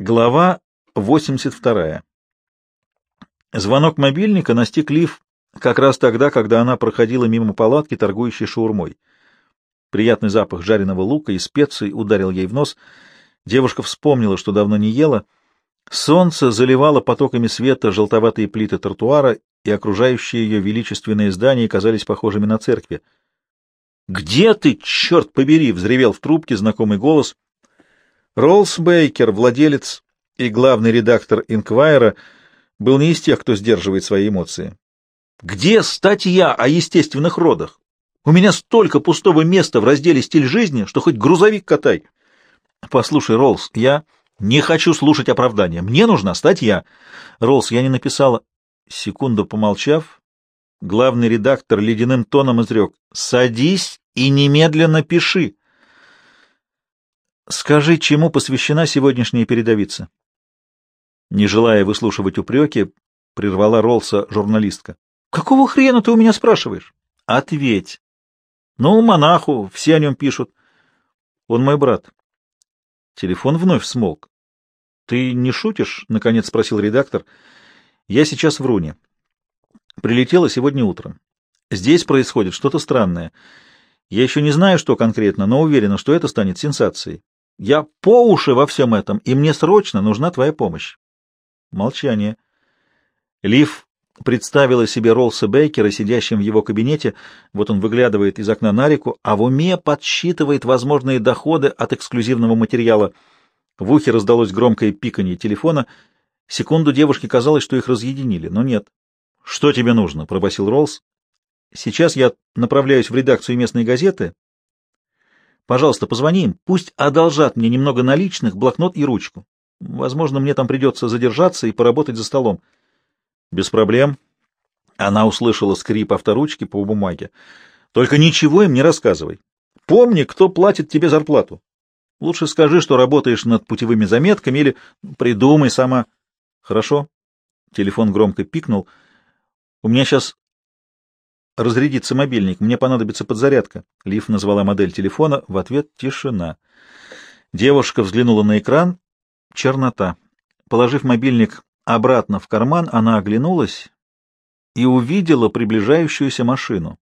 Глава 82. Звонок мобильника настиг Лив как раз тогда, когда она проходила мимо палатки, торгующей шаурмой. Приятный запах жареного лука и специй ударил ей в нос. Девушка вспомнила, что давно не ела. Солнце заливало потоками света желтоватые плиты тротуара, и окружающие ее величественные здания казались похожими на церкви. «Где ты, черт побери!» — взревел в трубке знакомый голос — Роллс Бейкер, владелец и главный редактор «Инквайра», был не из тех, кто сдерживает свои эмоции. «Где статья о естественных родах? У меня столько пустого места в разделе «Стиль жизни», что хоть грузовик катай». «Послушай, Роллс, я не хочу слушать оправдания. Мне нужна статья». «Роллс, я не написала...» Секунду помолчав, главный редактор ледяным тоном изрек. «Садись и немедленно пиши». Скажи, чему посвящена сегодняшняя передовица? Не желая выслушивать упреки, прервала Ролса журналистка. Какого хрена ты у меня спрашиваешь? Ответь. Ну, монаху, все о нем пишут. Он мой брат. Телефон вновь смолк. Ты не шутишь? Наконец спросил редактор. Я сейчас в Руне. Прилетела сегодня утром. Здесь происходит что-то странное. Я еще не знаю, что конкретно, но уверена, что это станет сенсацией. Я по уши во всем этом, и мне срочно нужна твоя помощь. Молчание. Лив представила себе Ролса Бейкера, сидящим в его кабинете, вот он выглядывает из окна на реку, а в уме подсчитывает возможные доходы от эксклюзивного материала. В ухе раздалось громкое пиканье телефона. Секунду девушке казалось, что их разъединили, но нет. — Что тебе нужно? — пробасил Роллс. — Сейчас я направляюсь в редакцию местной газеты, Пожалуйста, позвони им, пусть одолжат мне немного наличных, блокнот и ручку. Возможно, мне там придется задержаться и поработать за столом. Без проблем. Она услышала скрип авторучки по бумаге. Только ничего им не рассказывай. Помни, кто платит тебе зарплату. Лучше скажи, что работаешь над путевыми заметками или придумай сама. Хорошо? Телефон громко пикнул. У меня сейчас разрядится мобильник, мне понадобится подзарядка. Лив назвала модель телефона, в ответ тишина. Девушка взглянула на экран. Чернота. Положив мобильник обратно в карман, она оглянулась и увидела приближающуюся машину.